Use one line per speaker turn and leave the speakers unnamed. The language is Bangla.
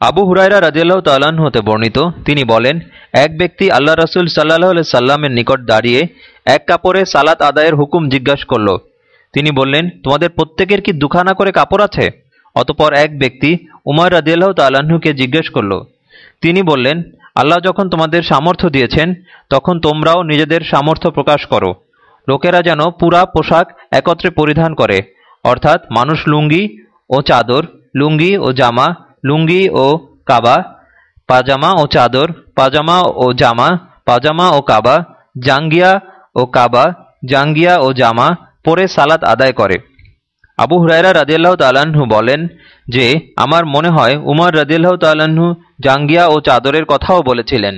আবু হুরাইরা রাজিয়াল্লাহ তাল্লাহ্ন হতে বর্ণিত, তিনি বলেন, এক ব্যক্তি আল্লাহ রসুল সাল্লাহ সাল্লামের নিকট দাঁড়িয়ে এক কাপড়ে সালাত আদায়ের হুকুম জিজ্ঞাসা করল। তিনি বললেন, তোমাদের প্রত্যেকের কি দুখানা করে কাপড় আছে? অতপর এক ব্যক্তি উমর রাজিয়াল্লাহ তাল্লাহ্নকে জিজ্ঞেস করল। তিনি বললেন, আল্লাহ যখন তোমাদের সামর্থ্য দিয়েছেন, তখন তোমরাও নিজেদের সামর্থ্য প্রকাশ করো। লোকেরা যেন পুরা পোশাক একত্রে পরিধান করে। অর্থাৎ মানুষ লুঙ্গি ও চাদর, লুঙ্গি ও জামা লুঙ্গি ও কাবা, পাজামা ও চাদর, পাজামা ও জামা, পাজামা ও কাবা, জাঙ্গিয়া ও কাবা, জাঙ্গিয়া ও জামা পরে সালাত আদায় করে। আবু হুরায়রা রাজিয়াল্লাহ তাল্লাহ্ন বলেন যে, আমার মনে হয় উমর রাজিয়াল্লাহ তাল্লাহ্ন জাঙ্গিয়া ও চাদরের কথাও বলেছিলেন।